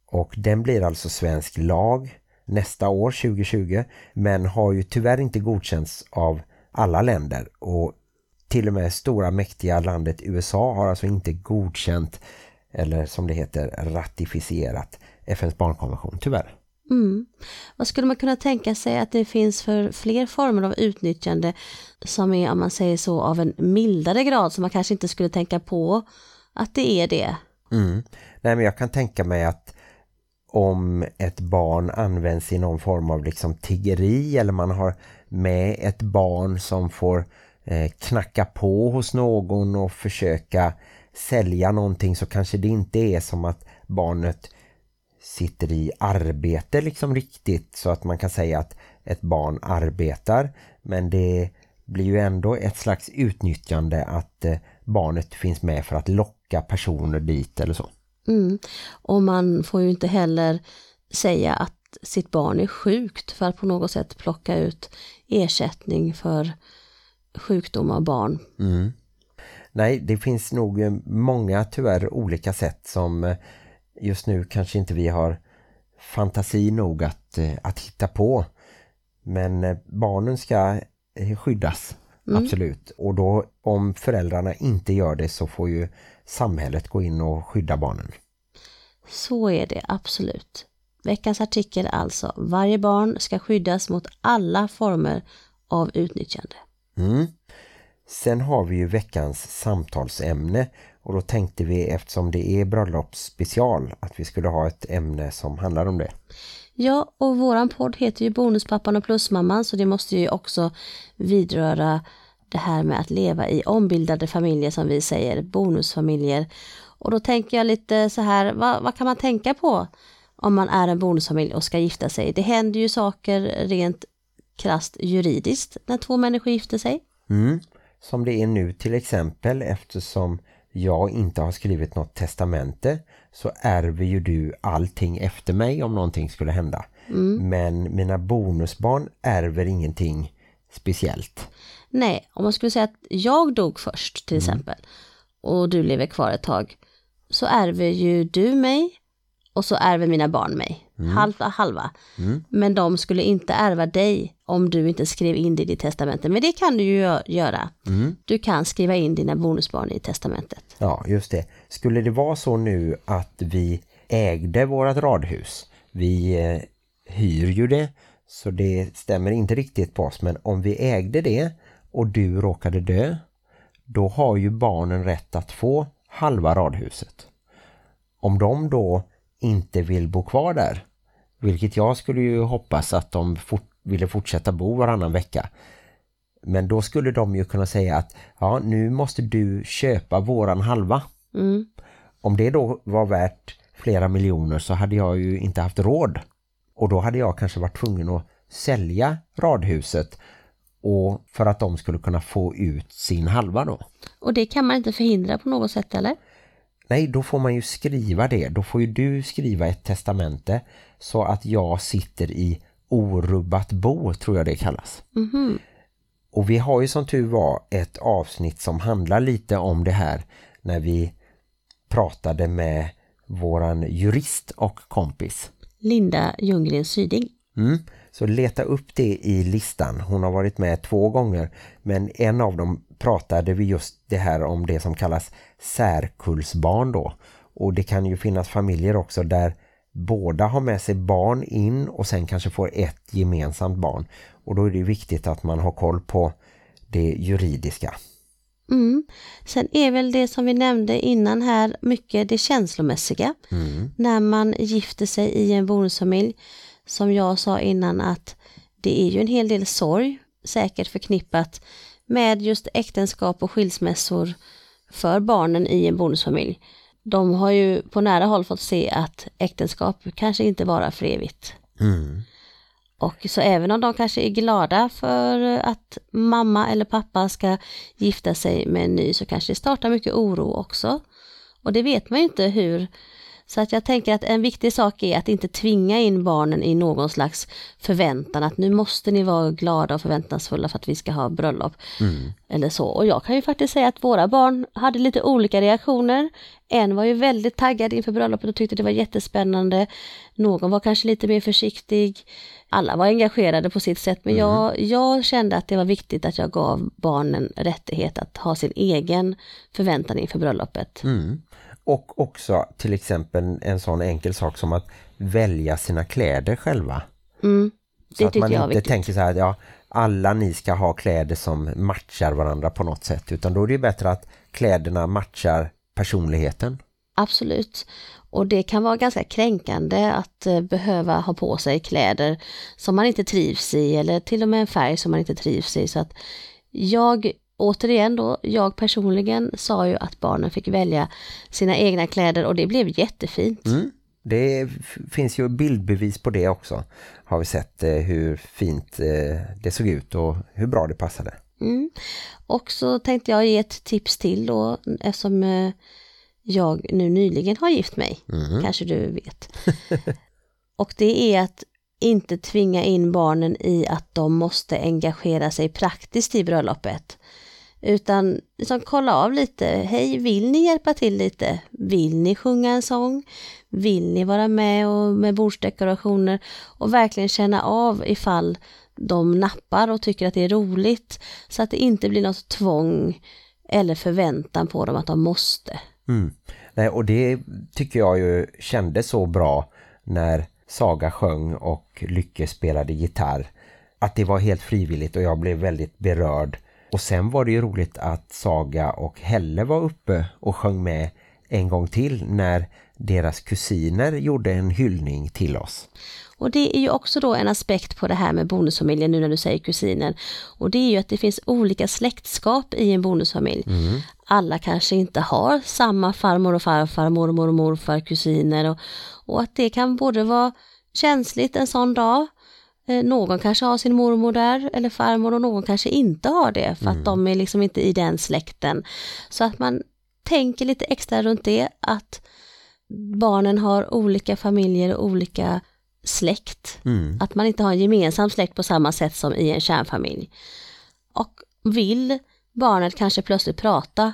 Och den blir alltså svensk lag nästa år 2020 men har ju tyvärr inte godkänts av alla länder. Och till och med stora mäktiga landet USA har alltså inte godkänt eller som det heter ratificerat FNs barnkonvention, tyvärr. Mm. Vad skulle man kunna tänka sig att det finns för fler former av utnyttjande som är, om man säger så, av en mildare grad som man kanske inte skulle tänka på att det är det? Mm. Nej men jag kan tänka mig att om ett barn används i någon form av liksom tiggeri eller man har med ett barn som får Eh, knacka på hos någon och försöka sälja någonting så kanske det inte är som att barnet sitter i arbete liksom riktigt så att man kan säga att ett barn arbetar men det blir ju ändå ett slags utnyttjande att eh, barnet finns med för att locka personer dit eller så. Mm. Och man får ju inte heller säga att sitt barn är sjukt för att på något sätt plocka ut ersättning för sjukdom av barn. Mm. Nej, det finns nog eh, många tyvärr olika sätt som eh, just nu kanske inte vi har fantasi nog att, eh, att hitta på. Men barnen ska skyddas, mm. absolut. Och då om föräldrarna inte gör det så får ju samhället gå in och skydda barnen. Så är det absolut. Veckans artikel alltså, varje barn ska skyddas mot alla former av utnyttjande. Mm. Sen har vi ju veckans samtalsämne och då tänkte vi eftersom det är bröllopsspecial att vi skulle ha ett ämne som handlar om det. Ja, och våran podd heter ju Bonuspappan och Plusmamman så det måste ju också vidröra det här med att leva i ombildade familjer som vi säger, bonusfamiljer. Och då tänker jag lite så här, vad, vad kan man tänka på om man är en bonusfamilj och ska gifta sig? Det händer ju saker rent krast juridiskt när två människor gifter sig. Mm som det är nu till exempel eftersom jag inte har skrivit något testamente så ärver ju du allting efter mig om någonting skulle hända. Mm. Men mina bonusbarn ärver ingenting speciellt. Nej, om man skulle säga att jag dog först till mm. exempel och du lever kvar ett tag så ärver ju du mig och så ärver mina barn mig. Mm. Halva halva. Mm. Men de skulle inte ärva dig om du inte skrev in det i ditt testamente. Men det kan du ju göra. Mm. Du kan skriva in dina bonusbarn i testamentet. Ja, just det. Skulle det vara så nu att vi ägde vårt radhus. Vi eh, hyr ju det. Så det stämmer inte riktigt på oss. Men om vi ägde det och du råkade dö. Då har ju barnen rätt att få halva radhuset. Om de då inte vill bo kvar där. Vilket jag skulle ju hoppas att de fort, ville fortsätta bo varannan vecka. Men då skulle de ju kunna säga att ja, nu måste du köpa våran halva. Mm. Om det då var värt flera miljoner så hade jag ju inte haft råd. Och då hade jag kanske varit tvungen att sälja radhuset och för att de skulle kunna få ut sin halva då. Och det kan man inte förhindra på något sätt eller? Nej, då får man ju skriva det. Då får ju du skriva ett testamente så att jag sitter i orubbat bo, tror jag det kallas. Mm -hmm. Och vi har ju som tur var ett avsnitt som handlar lite om det här när vi pratade med våran jurist och kompis. Linda Ljunggren Syding. Mm. Så leta upp det i listan. Hon har varit med två gånger men en av dem pratade vi just det här om det som kallas särkullsbarn då. Och det kan ju finnas familjer också där båda har med sig barn in och sen kanske får ett gemensamt barn. Och då är det viktigt att man har koll på det juridiska. Mm. Sen är väl det som vi nämnde innan här mycket det känslomässiga. Mm. När man gifter sig i en bonusfamilj, som jag sa innan att det är ju en hel del sorg säkert förknippat med just äktenskap och skilsmässor för barnen i en bonusfamilj. De har ju på nära håll fått se att äktenskap kanske inte varar för evigt. Mm. Och så även om de kanske är glada för att mamma eller pappa ska gifta sig med en ny så kanske det startar mycket oro också. Och det vet man ju inte hur. Så att jag tänker att en viktig sak är att inte tvinga in barnen i någon slags förväntan att nu måste ni vara glada och förväntansfulla för att vi ska ha bröllop. Mm. Eller så. Och jag kan ju faktiskt säga att våra barn hade lite olika reaktioner. En var ju väldigt taggad inför bröllopet och tyckte det var jättespännande. Någon var kanske lite mer försiktig. Alla var engagerade på sitt sätt men jag, jag kände att det var viktigt att jag gav barnen rättighet att ha sin egen förväntan inför bröllopet. Mm. Och också till exempel en sån enkel sak som att välja sina kläder själva. Mm, Så att man inte tänker så här, ja, alla ni ska ha kläder som matchar varandra på något sätt. Utan då är det bättre att kläderna matchar personligheten. Absolut. Och det kan vara ganska kränkande att eh, behöva ha på sig kläder som man inte trivs i eller till och med en färg som man inte trivs i. Så att jag, återigen då, jag personligen sa ju att barnen fick välja sina egna kläder och det blev jättefint. Mm. Det finns ju bildbevis på det också. Har vi sett eh, hur fint eh, det såg ut och hur bra det passade. Mm. Och så tänkte jag ge ett tips till då eftersom eh, jag nu nyligen har gift mig. Mm. kanske du vet. och det är att inte tvinga in barnen i att de måste engagera sig praktiskt i bröllopet. Utan liksom kolla av lite, hej vill ni hjälpa till lite? Vill ni sjunga en sång? Vill ni vara med och med bordsdekorationer? Och verkligen känna av ifall de nappar och tycker att det är roligt. Så att det inte blir något tvång eller förväntan på dem att de måste. Mm. Nej, och det tycker jag ju kändes så bra när Saga sjöng och Lycke spelade gitarr. Att det var helt frivilligt och jag blev väldigt berörd. Och sen var det ju roligt att Saga och Helle var uppe och sjöng med en gång till när deras kusiner gjorde en hyllning till oss. Och det är ju också då en aspekt på det här med bonusfamiljen nu när du säger kusiner. Och det är ju att det finns olika släktskap i en bonusfamilj. Alla kanske inte har samma farmor och farfar, mormor och morfar, kusiner och, och att det kan både vara känsligt en sån dag. Eh, Någon kanske har sin mormor där eller farmor och någon kanske inte har det för att de är liksom inte i den släkten. Så att man tänker lite extra runt det att barnen har olika familjer och olika släkt. Mm. Att man inte har en gemensam släkt på samma sätt som i en kärnfamilj. Och vill barnet kanske plötsligt prata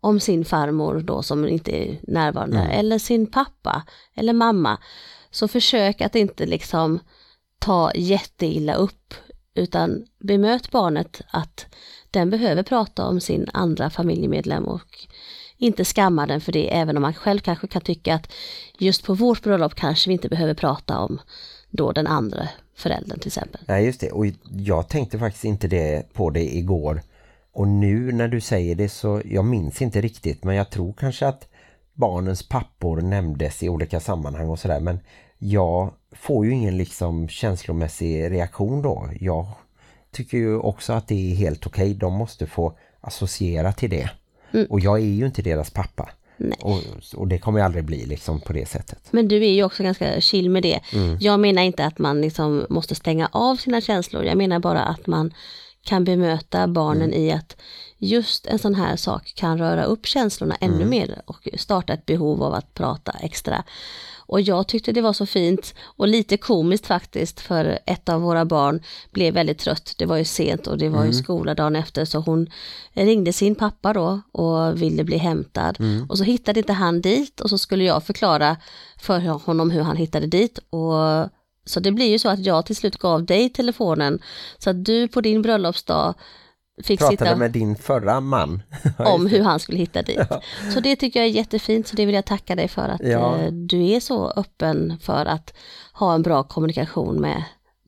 om sin farmor då som inte är närvarande eller sin pappa eller mamma. Så försök att inte liksom ta jätteilla upp utan bemöt barnet att den behöver prata om sin andra familjemedlem och inte skamma den för det även om man själv kanske kan tycka att just på vårt bröllop kanske vi inte behöver prata om då den andra föräldern till exempel. Nej just det, och jag tänkte faktiskt inte det på det igår. Och nu när du säger det så, jag minns inte riktigt men jag tror kanske att barnens pappor nämndes i olika sammanhang och sådär. Men jag får ju ingen liksom känslomässig reaktion då. Jag tycker ju också att det är helt okej. De måste få associera till det. Och jag är ju inte deras pappa. Nej. Och, och det kommer jag aldrig bli liksom på det sättet. Men du är ju också ganska chill med det. Jag menar inte att man liksom måste stänga av sina känslor. Jag menar bara att man kan bemöta barnen i att just en sån här sak kan röra upp känslorna ännu mer och starta ett behov av att prata extra. Och jag tyckte det var så fint och lite komiskt faktiskt för ett av våra barn blev väldigt trött. Det var ju sent och det var ju skola dagen efter så hon ringde sin pappa då och ville bli hämtad. Och så hittade inte han dit och så skulle jag förklara för honom hur han hittade dit. Och så det blir ju så att jag till slut gav dig telefonen så att du på din bröllopsdag fick Pratade sitta med din förra man. om hur han skulle hitta dit. Så det tycker jag är jättefint, så det vill jag tacka dig för att Ja. eh, du är så öppen för att ha en bra kommunikation med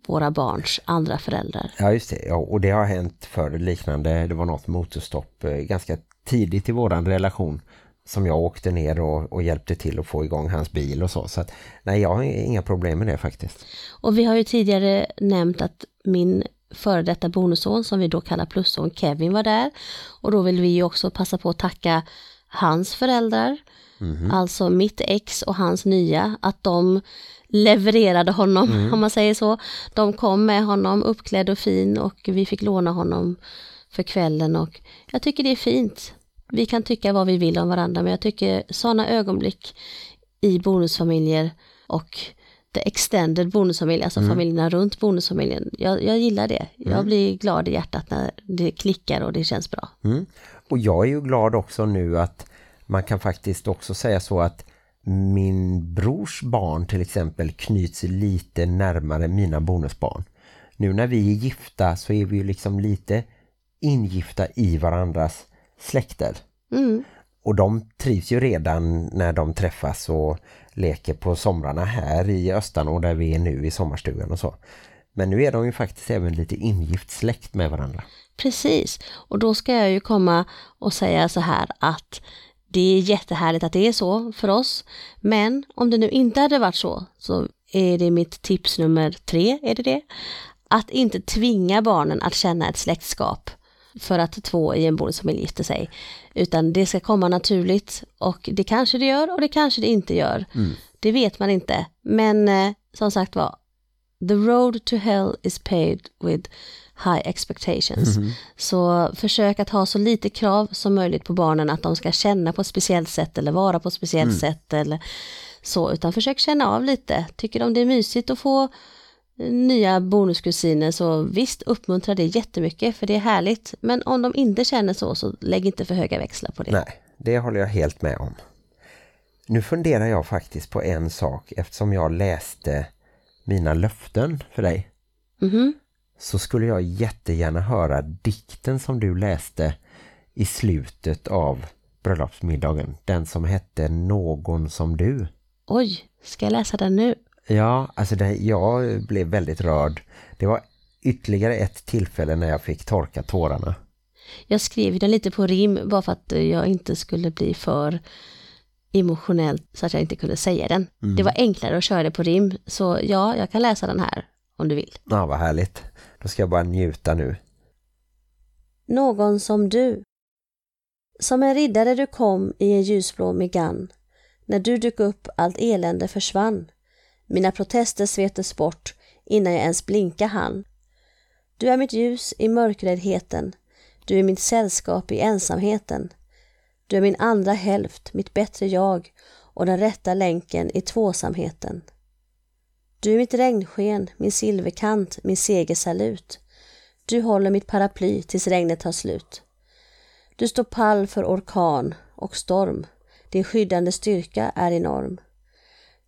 våra barns andra föräldrar. Ja just det, ja, och det har hänt för liknande, det var något motorstopp eh, ganska tidigt i våran relation som jag åkte ner och, och, hjälpte till att få igång hans bil och så. Så att, nej, jag har inga problem med det faktiskt. Och vi har ju tidigare nämnt att min före detta bonusson som vi då kallar plusson Kevin var där. Och då vill vi ju också passa på att tacka hans föräldrar, mm. alltså mitt ex och hans nya, att de levererade honom, mm. om man säger så. De kom med honom uppklädd och fin och vi fick låna honom för kvällen och jag tycker det är fint. Vi kan tycka vad vi vill om varandra men jag tycker sådana ögonblick i bonusfamiljer och the extended bonusfamilj, alltså mm. familjerna runt bonusfamiljen. Jag, jag gillar det. Jag mm. blir glad i hjärtat när det klickar och det känns bra. Mm. Och jag är ju glad också nu att man kan faktiskt också säga så att min brors barn till exempel knyts lite närmare mina bonusbarn. Nu när vi är gifta så är vi ju liksom lite ingifta i varandras släkter. Mm. Och de trivs ju redan när de träffas och leker på somrarna här i Östanå där vi är nu i sommarstugan och så. Men nu är de ju faktiskt även lite ingift släkt med varandra. Precis, och då ska jag ju komma och säga så här att det är jättehärligt att det är så för oss. Men om det nu inte hade varit så, så är det mitt tips nummer tre, är det det? Att inte tvinga barnen att känna ett släktskap för att två i en bonusfamilj gifter sig. Utan det ska komma naturligt och det kanske det gör och det kanske det inte gör. Mm. Det vet man inte. Men eh, som sagt var, the road to hell is paved with high expectations. Mm. Så försök att ha så lite krav som möjligt på barnen att de ska känna på ett speciellt sätt eller vara på ett speciellt mm. sätt eller så, utan försök känna av lite. Tycker de det är mysigt att få nya bonuskusiner så visst uppmuntra det jättemycket för det är härligt. Men om de inte känner så så lägg inte för höga växlar på det. Nej, det håller jag helt med om. Nu funderar jag faktiskt på en sak eftersom jag läste mina löften för dig. Mm -hmm. Så skulle jag jättegärna höra dikten som du läste i slutet av bröllopsmiddagen. Den som hette Någon som du. Oj, ska jag läsa den nu? Ja, alltså det, jag blev väldigt rörd. Det var ytterligare ett tillfälle när jag fick torka tårarna. Jag skrev den lite på rim bara för att jag inte skulle bli för emotionell så att jag inte kunde säga den. Mm. Det var enklare att köra det på rim, så ja, jag kan läsa den här om du vill. Ja, vad härligt. Då ska jag bara njuta nu. Någon som du. Som en riddare du kom i en ljusblå megan. När du dök upp allt elände försvann. Mina protester sveptes bort innan jag ens blinka hann. Du är mitt ljus i mörkräddheten. Du är mitt sällskap i ensamheten. Du är min andra hälft, mitt bättre jag och den rätta länken i tvåsamheten. Du är mitt regnsken, min silverkant, min segersalut. Du håller mitt paraply tills regnet tar slut. Du står pall för orkan och storm. Din skyddande styrka är enorm.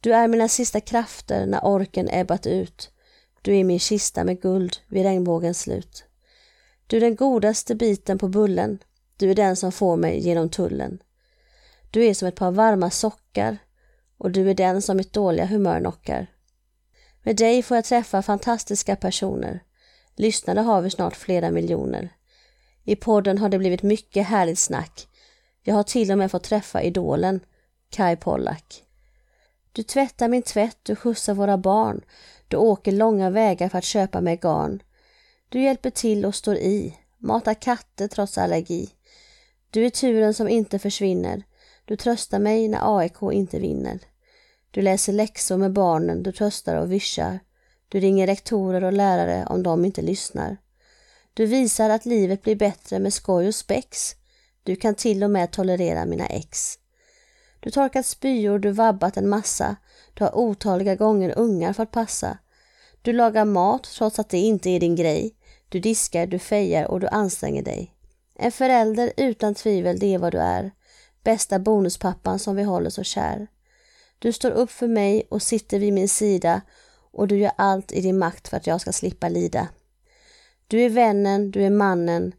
Du är mina sista krafter när orken ebbat ut. Du är min kista med guld vid regnbågens slut. Du är den godaste biten på bullen. Du är den som får mig genom tullen. Du är som ett par varma sockar och du är den som mitt dåliga humör knockar. Med dig får jag träffa fantastiska personer. Lyssnare har vi snart flera miljoner. I podden har det blivit mycket härligt snack. Jag har till och med fått träffa idolen, Kai Pollak. Du tvättar min tvätt, du skjutsar våra barn, du åker långa vägar för att köpa mig garn. Du hjälper till och står i, matar katter trots allergi. Du är turen som inte försvinner, du tröstar mig när AIK inte vinner. Du läser läxor med barnen, du tröstar och vischar. Du ringer rektorer och lärare om de inte lyssnar. Du visar att livet blir bättre med skoj och spex. Du kan till och med tolerera mina ex. Du torkat spyor, du vabbat en massa. Du har otaliga gånger ungar för att passa. Du lagar mat trots att det inte är din grej. Du diskar, du fejar och du anstränger dig. En förälder utan tvivel, det är vad du är. Bästa bonuspappan som vi håller så kär. Du står upp för mig och sitter vid min sida och du gör allt i din makt för att jag ska slippa lida. Du är vännen, du är mannen,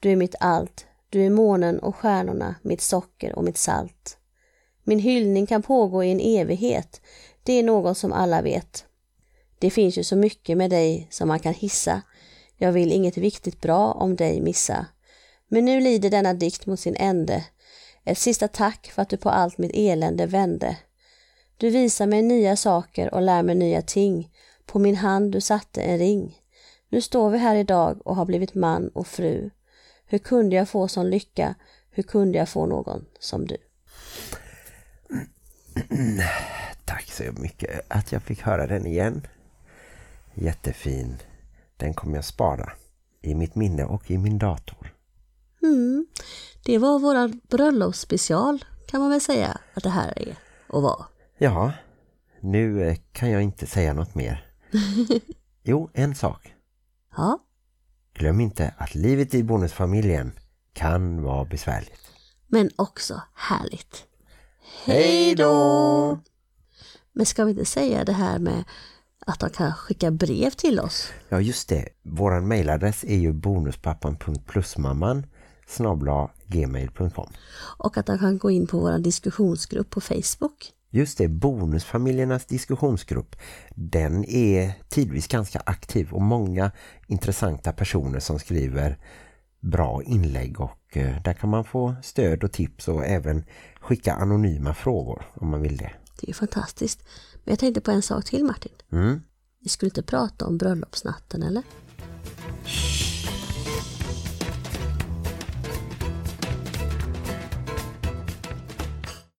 du är mitt allt. Du är månen och stjärnorna, mitt socker och mitt salt. Min hyllning kan pågå i en evighet, det är något som alla vet. Det finns ju så mycket med dig som man kan hissa. Jag vill inget viktigt bra om dig missa. Men nu lider denna dikt mot sin ände. Ett sista tack för att du på allt mitt elände vände. Du visar mig nya saker och lär mig nya ting. På min hand du satte en ring. Nu står vi här idag och har blivit man och fru. Hur kunde jag få sån lycka? Hur kunde jag få någon som du? Tack så mycket att jag fick höra den igen. Jättefin. Den kommer jag spara i mitt minne och i min dator. Mm. Det var våran bröllopsspecial kan man väl säga att det här är och var. Ja, nu eh, kan jag inte säga något mer. Jo, en sak. Ja, Glöm inte att livet i bonusfamiljen kan vara besvärligt. men också härligt. Hej då! Men ska vi inte säga det här med att de kan skicka brev till oss? Ja just det, våran mailadress är ju bonuspappan.plusmamman snabla gmail.com Och att de kan gå in på vår diskussionsgrupp på Facebook. Just det, bonusfamiljernas diskussionsgrupp, den är tidvis ganska aktiv och många intressanta personer som skriver bra inlägg och eh, där kan man få stöd och tips och även skicka anonyma frågor om man vill det. Det är fantastiskt. Men jag tänkte på en sak till Martin. Mm. Vi skulle inte prata om bröllopsnatten eller?